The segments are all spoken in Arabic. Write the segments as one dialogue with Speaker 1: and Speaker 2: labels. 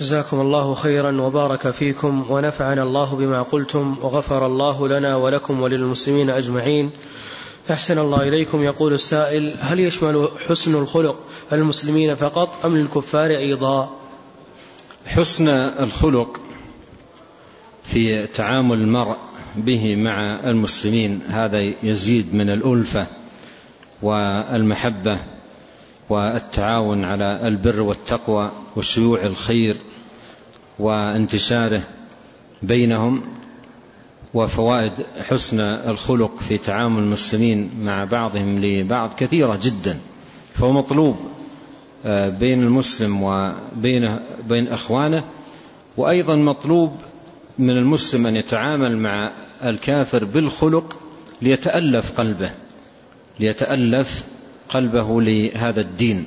Speaker 1: جزاكم الله خيرا وبارك فيكم ونفعنا الله بما قلتم وغفر الله لنا ولكم وللمسلمين أجمعين. أحسن الله إليكم يقول السائل هل يشمل حسن الخلق المسلمين فقط أم للكفار أيضا؟
Speaker 2: حسن الخلق في تعامل المرء به مع المسلمين هذا يزيد من الألفة والمحبة والتعاون على البر والتقوى وشيوع الخير وانتشاره بينهم وفوائد حسن الخلق في تعامل المسلمين مع بعضهم لبعض كثيرة جدا. فهو مطلوب آه، بين المسلم وبين بين أخوانه وأيضا مطلوب من المسلم أن يتعامل مع الكافر بالخلق ليتألف قلبه ليتألف قلبه لهذا الدين.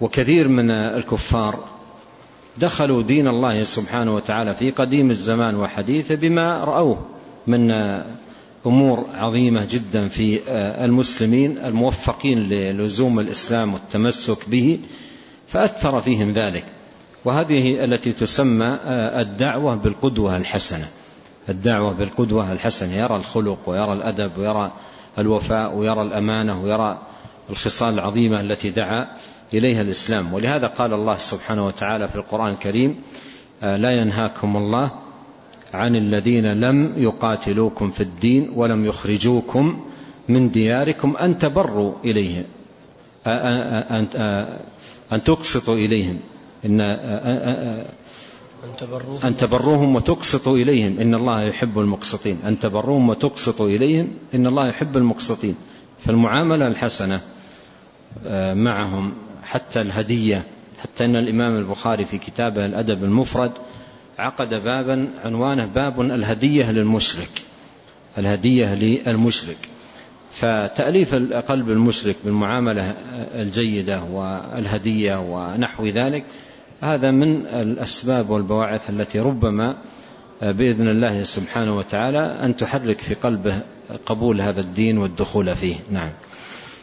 Speaker 2: وكثير من الكفار دخلوا دين الله سبحانه وتعالى في قديم الزمان وحديثه بما رأوه من أمور عظيمة جدا في المسلمين الموفقين للزوم الإسلام والتمسك به فأثر فيهم ذلك. وهذه التي تسمى الدعوة بالقدوة الحسنة. الدعوة بالقدوة الحسنة. يرى الخلق ويرى الأدب ويرى الوفاء ويرى الأمانة ويرى الخصال العظيمة التي دعا إليها الإسلام. ولهذا قال الله سبحانه وتعالى في القرآن الكريم آه، لا ينهاكم الله عن الذين لم يقاتلوكم في الدين ولم يخرجوكم من دياركم أن تبروا إليهم آه، آه، أن تقسطوا إليهم. إن أن تبروهم وتقسطوا إليهم. إن الله يحب المقسطين. أن تبروهم وتقسطوا إليهم. إن الله يحب المقسطين. فالمعاملة الحسنة معهم حتى الهدية حتى أن الإمام البخاري في كتابه الأدب المفرد عقد بابا عنوانه باب الهدية للمشرك الهدية للمشرك. فتأليف قلب المشرك بالمعاملة الجيدة والهدية ونحو ذلك هذا من الأسباب والبواعث التي ربما بإذن الله سبحانه وتعالى أن تحرك في قلبه قبول هذا الدين والدخول فيه. نعم.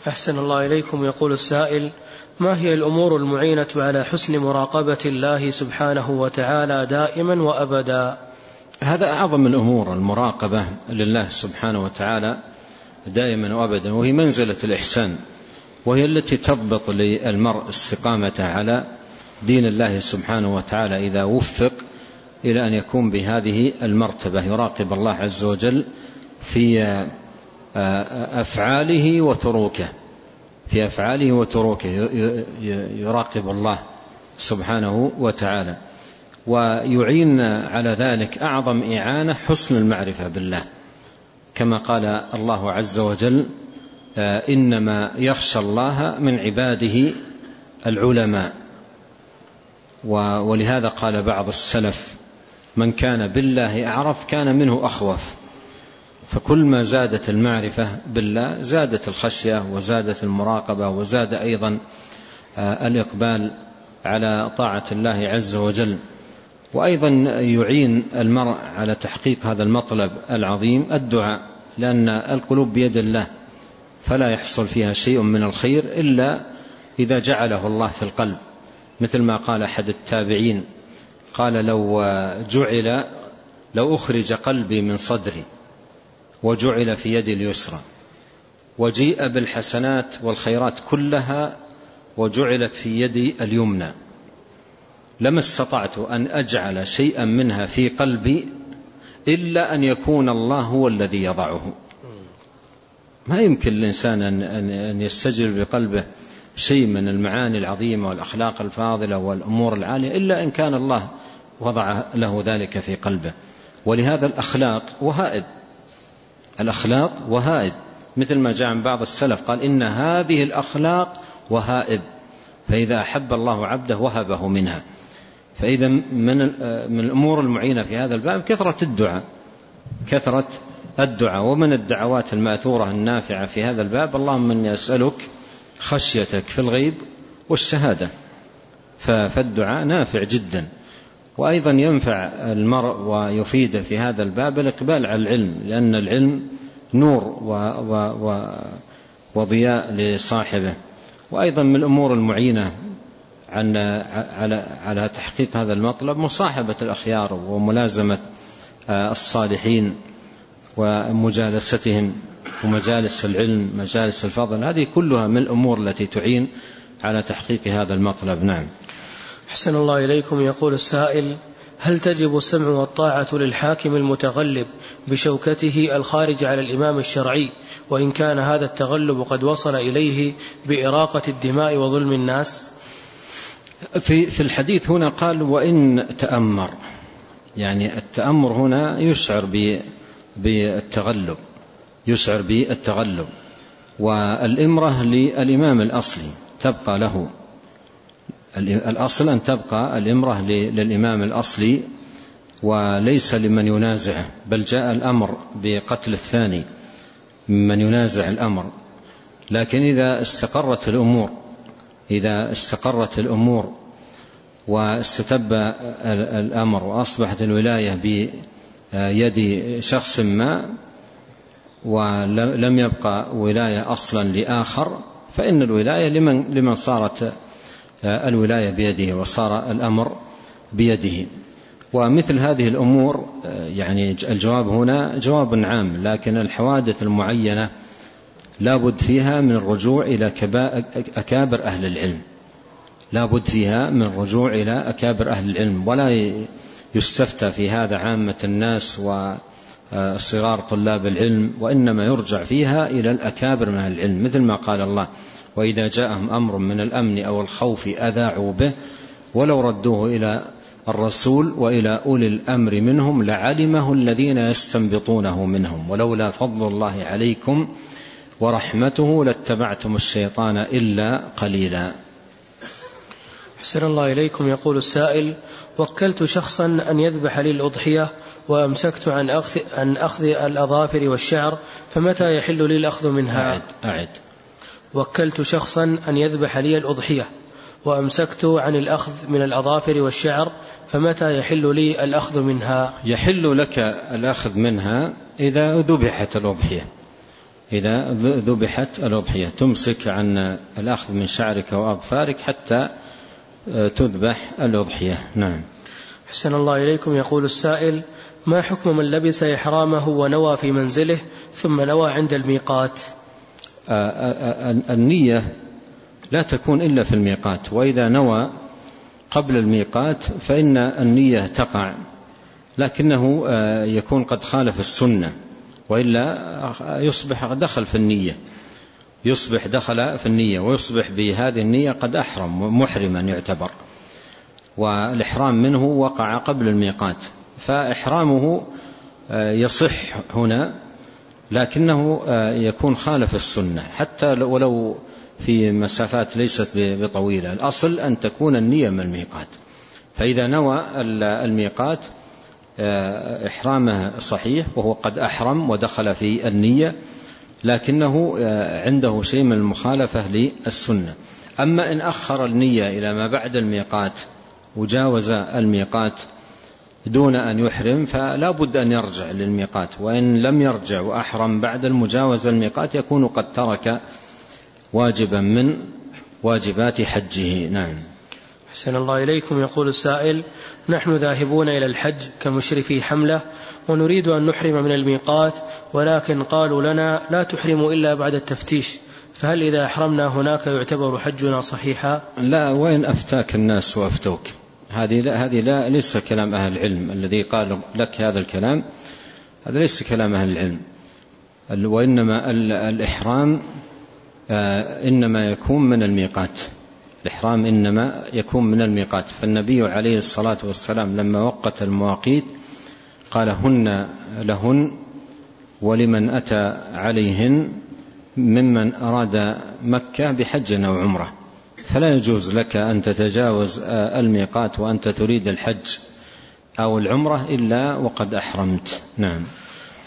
Speaker 1: أحسن الله إليكم يقول السائل ما هي الأمور المعينة على حسن مراقبة الله سبحانه وتعالى دائما وأبدا؟
Speaker 2: هذا أعظم الأمور المراقبة لله سبحانه وتعالى دائما وأبدا وهي منزلة الإحسان وهي التي تضبط للمرء استقامته على دين الله سبحانه وتعالى إذا وفق إلى أن يكون بهذه المرتبة يراقب الله عز وجل في أفعاله وتروكه. في أفعاله وتروكه. يراقب الله سبحانه وتعالى. ويعين على ذلك أعظم إعانة حسن المعرفة بالله. كما قال الله عز وجل إنما يخشى الله من عباده العلماء. ولهذا قال بعض السلف من كان بالله أعرف كان منه أخوف. فكل ما زادت المعرفة بالله زادت الخشية وزادت المراقبة وزاد أيضا آه، الإقبال على طاعة الله عز وجل. وأيضا يعين المرء على تحقيق هذا المطلب العظيم الدعاء لأن القلوب بيد الله فلا يحصل فيها شيء من الخير إلا إذا جعله الله في القلب. مثل ما قال أحد التابعين قال لو جعل لو أخرج قلبي من صدري. وجعل في يدي اليسرى. وجيء بالحسنات والخيرات كلها وجعلت في يدي اليمنى. لما استطعت أن أجعل شيئا منها في قلبي إلا أن يكون الله هو الذي يضعه. ما يمكن الإنسان أن يستجر بقلبه شيء من المعاني العظيمة والأخلاق الفاضلة والأمور العالية إلا إن كان الله وضع له ذلك في قلبه. ولهذا الأخلاق وهائب الأخلاق وهائب. مثل ما جاء عن بعض السلف قال إن هذه الأخلاق وهائب. فإذا أحب الله عبده وهبه منها. فإذا من من الأمور المعينة في هذا الباب كثرة الدعاء. كثرة الدعاء. ومن الدعوات المأثورة النافعة في هذا الباب اللهم إني أسألك خشيتك في الغيب والشهادة. فالدعاء نافع جدا. وأيضا ينفع المرء ويفيده في هذا الباب الإقبال على العلم لأن العلم نور و و و وضياء لصاحبه. وأيضا من الأمور المعينة عن على على تحقيق هذا المطلب مصاحبة الأخيار وملازمة الصالحين ومجالستهم ومجالس العلم مجالس الفضل. هذه كلها من الأمور التي تعين على تحقيق هذا المطلب. نعم.
Speaker 1: حسن الله إليكم. يقول السائل هل تجب السمع والطاعة للحاكم المتغلب بشوكته الخارج على الإمام الشرعي؟ وإن كان هذا التغلب قد وصل إليه بإراقة الدماء وظلم الناس؟
Speaker 2: في في الحديث هنا قال وإن تأمر. يعني التأمر هنا يشعر بالتغلب يشعر بالتغلب. والإمرة للإمام الأصلي تبقى له. الأصل أن تبقى الإمرة للإمام الأصلي وليس لمن ينازعه بل جاء الأمر بقتل الثاني من ينازع الأمر. لكن إذا استقرت الأمور إذا استقرت الأمور واستتب الأمر وأصبحت الولاية بيد شخص ما ولم يبقى ولاية أصلا لآخر فإن الولاية لمن, لمن صارت الولاية بيده وصار الأمر بيده. ومثل هذه الأمور يعني الجواب هنا جواب عام لكن الحوادث المعينة لابد فيها من الرجوع إلى أكابر أهل العلم. لابد فيها من الرجوع إلى أكابر أهل العلم. ولا يستفتى في هذا عامة الناس وصغار طلاب العلم وإنما يرجع فيها إلى الأكابر من أهل العلم مثل ما قال الله وإذا جاءهم أمر من الأمن أو الخوف أذاعوا به ولو ردوه إلى الرسول وإلى أولي الأمر منهم لعلمه الذين يستنبطونه منهم. ولولا فضل الله عليكم ورحمته لاتبعتم الشيطان إلا قليلا.
Speaker 1: حسن الله إليكم يقول السائل وكلت شخصا أن يذبح لي الأضحية وأمسكت عن أخذ, عن أخذ الأظافر والشعر فمتى يحل لي الأخذ منها؟
Speaker 2: أعد, أعد.
Speaker 1: وكلت شخصا أن يذبح لي الأضحية وأمسكت عن الأخذ من الأظافر والشعر فمتى يحل لي الأخذ منها؟
Speaker 2: يحل لك الأخذ منها إذا ذبحت الأضحية. إذا ذبحت الأضحية تمسك عن الأخذ من شعرك وأظفارك حتى تذبح الأضحية. نعم.
Speaker 1: حسن الله إليكم. يقول السائل ما حكم من لبس إحرامه ونوى في منزله ثم نوى عند الميقات؟
Speaker 2: النية لا تكون إلا في الميقات وإذا نوى قبل الميقات فإن النية تقع لكنه يكون قد خالف السنة وإلا يصبح دخل في النية يصبح دخل في النية ويصبح بهذه النية قد أحرم محرما يعتبر والإحرام منه وقع قبل الميقات فإحرامه يصح هنا لكنه يكون خالف السنة. حتى ولو في مسافات ليست بطويلة. الأصل أن تكون النية من الميقات. فإذا نوى الميقات إحرامه صحيح وهو قد أحرم ودخل في النية لكنه عنده شيء من المخالفة للسنة. أما إن أخر النية إلى ما بعد الميقات وجاوز الميقات دون أن يحرم فلا بد أن يرجع للميقات. وإن لم يرجع وأحرم بعد المجاوزة الميقات يكون قد ترك واجبا من واجبات حجه. نعم.
Speaker 1: حسن الله إليكم. يقول السائل نحن ذاهبون إلى الحج كمشرفي حملة ونريد أن نحرم من الميقات ولكن قالوا لنا لا تحرموا إلا بعد التفتيش. فهل إذا أحرمنا هناك يعتبر حجنا صحيحا؟
Speaker 2: لا وين أفتاك الناس وأفتوك. هذه لا هذه لا ليس كلام أهل العلم الذي قال لك هذا الكلام. هذا ليس كلام أهل العلم. وإنما الإحرام إنما يكون من الميقات. الإحرام إنما يكون من الميقات. فالنبي عليه الصلاة والسلام لما وقت المواقيت قال هن لهن ولمن أتى عليهن ممن أراد مكة بحج أو عمرة. فلا يجوز لك أن تتجاوز الميقات وأنت تريد الحج أو العمرة إلا وقد أحرمت نعم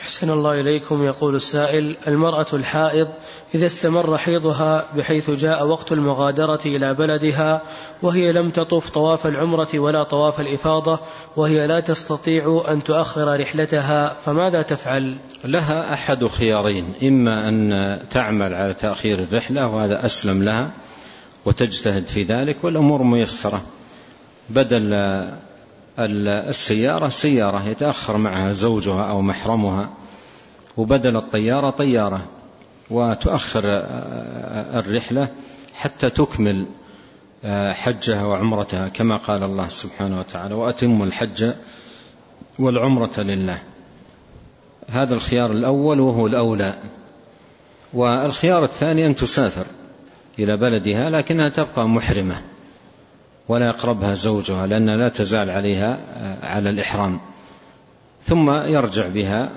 Speaker 1: حسن الله إليكم يقول السائل المرأة الحائض إذا استمر حيضها بحيث جاء وقت المغادرة إلى بلدها وهي لم تطف طواف العمرة ولا طواف الإفاضة وهي لا تستطيع أن تؤخر رحلتها فماذا تفعل؟
Speaker 2: لها أحد خيارين إما أن تعمل على تأخير الرحلة وهذا أسلم لها وتجتهد في ذلك والأمور ميسرة. بدل السيارة سيارة يتأخر معها زوجها أو محرمها وبدل الطيارة طيارة وتؤخر الرحلة حتى تكمل حجها وعمرتها كما قال الله سبحانه وتعالى وأتم الحج والعمرة لله. هذا الخيار الأول وهو الأولى. والخيار الثاني أن تسافر. إلى بلدها لكنها تبقى محرمة ولا يقربها زوجها لأنها لا تزال عليها على الإحرام. ثم يرجع بها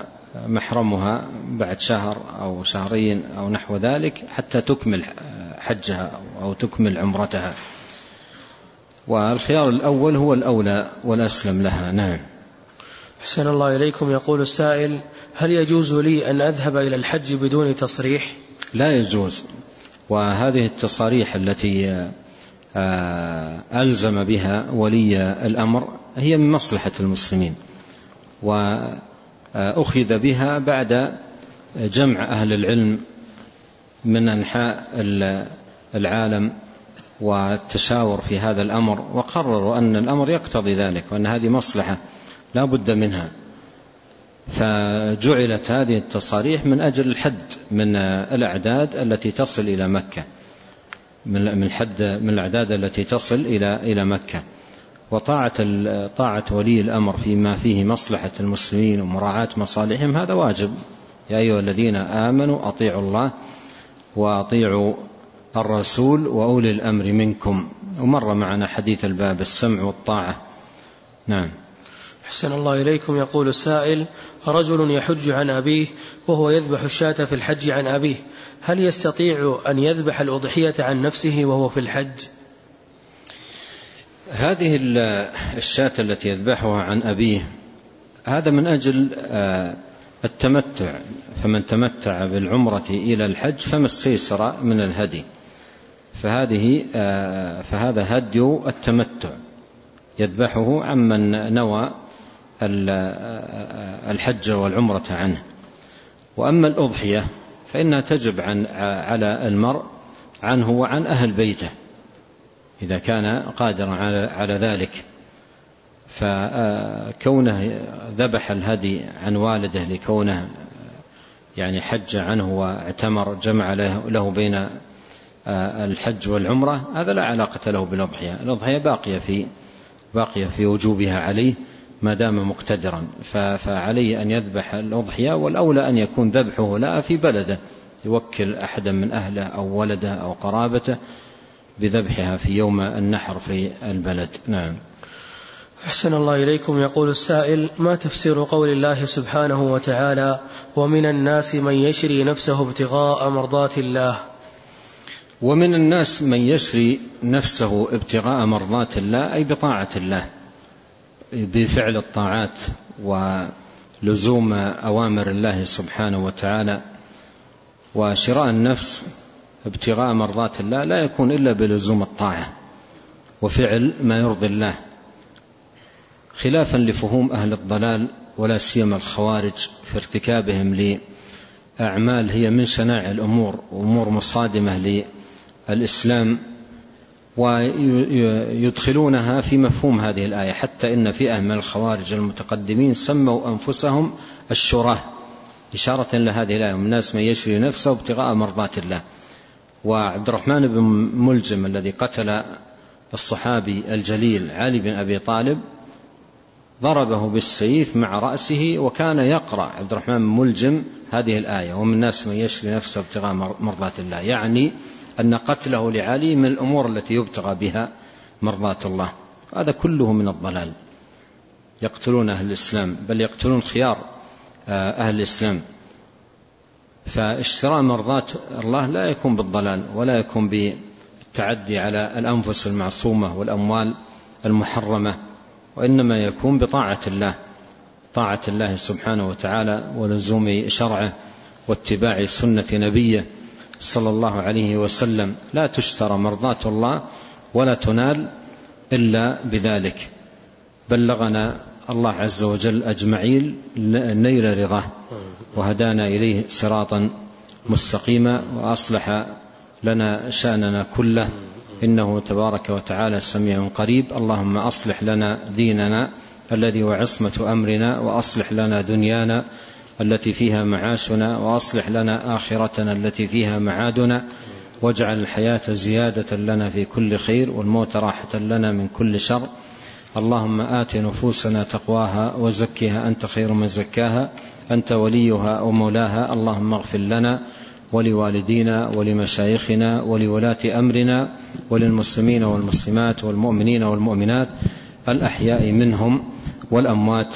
Speaker 2: محرمها بعد شهر أو شهرين أو نحو ذلك حتى تكمل حجها أو تكمل عمرتها. والخيار الأول هو الأولى والأسلم لها. نعم.
Speaker 1: حسن الله إليكم. يقول السائل هل يجوز لي أن أذهب إلى الحج بدون تصريح؟
Speaker 2: لا يجوز. وهذه التصاريح التي آه، ألزم بها ولي الأمر هي من مصلحة المسلمين وأخذ بها بعد جمع أهل العلم من أنحاء العالم والتشاور في هذا الأمر وقرروا أن الأمر يقتضي ذلك وأن هذه مصلحة لا بد منها. فجعلت هذه التصاريح من أجل الحد من الأعداد التي تصل إلى مكة. من حد من الأعداد التي تصل إلى إلى مكة. وطاعة طاعة ولي الأمر فيما فيه مصلحة المسلمين ومراعاة مصالحهم هذا واجب. يا أيها الذين آمنوا أطيعوا الله وأطيعوا الرسول وأولي الأمر منكم. ومر معنا حديث الباب السمع والطاعة. نعم.
Speaker 1: أحسن الله إليكم. يقول السائل رجل يحج عن أبيه وهو يذبح الشاة في الحج عن أبيه هل يستطيع أن يذبح الأضحية عن نفسه وهو في الحج؟
Speaker 2: هذه الشاة التي يذبحها عن أبيه هذا من أجل آه، التمتع فمن تمتع بالعمرة إلى الحج فما استيسر من الهدي. فهذه آه، فهذا هدي التمتع يذبحه عمن نوى الحج والعمرة عنه. وأما الأضحية فإنها تجب عن على المرء عنه وعن أهل بيته. إذا كان قادرا على ذلك. فكونه ذبح الهدي عن والده لكونه يعني حج عنه واعتمر جمع له بين الحج والعمرة هذا لا علاقة له بالأضحية. الأضحية باقية في باقية في وجوبها عليه. ما دام مقتدرا. فعليه أن يذبح الأضحية والأولى أن يكون ذبحه لا في بلده يوكل أحدا من أهله أو ولده أو قرابته بذبحها في يوم النحر في البلد. نعم.
Speaker 1: أحسن الله إليكم. يقول السائل ما تفسير قول الله سبحانه وتعالى ومن الناس من يشري نفسه ابتغاء مرضات الله
Speaker 2: ومن الناس من يشري نفسه ابتغاء مرضات الله أي بطاعة الله. بفعل الطاعات ولزوم أوامر الله سبحانه وتعالى وشراء النفس ابتغاء مرضات الله لا يكون إلا بلزوم الطاعة وفعل ما يرضي الله خلافا لفهوم أهل الضلال ولا سيما الخوارج في ارتكابهم لأعمال هي من شناع الأمور وأمور مصادمة للإسلام ويدخلونها في مفهوم هذه الآية حتى إن فئة من الخوارج المتقدمين سموا أنفسهم الشراه إشارة لهذه الآية. من الناس من يشري نفسه ابتغاء مرضات الله. وعبد الرحمن بن ملجم الذي قتل الصحابي الجليل علي بن أبي طالب ضربه بالسيف مع رأسه وكان يقرأ عبد الرحمن بن ملجم هذه الآية. ومن الناس من يشري نفسه ابتغاء مرضات الله. يعني أن قتله لعلي من الأمور التي يبتغى بها مرضاة الله. هذا كله من الضلال. يقتلون أهل الإسلام بل يقتلون خيار آه، أهل الإسلام. فاشتراء مرضاة الله لا يكون بالضلال ولا يكون بالتعدي على الأنفس المعصومة والأموال المحرمة وإنما يكون بطاعة الله طاعة الله سبحانه وتعالى ولزوم شرعه واتباع سنة نبيه. صلى الله عليه وسلم. لا تشترى مرضاة الله ولا تنال إلا بذلك. بلغنا الله عز وجل أجمعين نيل رضاه وهدانا إليه صراطا مستقيما وأصلح لنا شأننا كله. إنه تبارك وتعالى سميع قريب. اللهم أصلح لنا ديننا الذي هو عصمة أمرنا وأصلح لنا دنيانا التي فيها معاشنا وأصلح لنا آخرتنا التي فيها معادنا واجعل الحياة زيادة لنا في كل خير والموت راحة لنا من كل شر. اللهم آت نفوسنا تقواها وزكها أنت خير من زكاها أنت وليها ومولاها اللهم اغفر لنا ولوالدينا ولمشايخنا ولولاة أمرنا وللمسلمين والمسلمات والمؤمنين والمؤمنات الأحياء منهم والأموات.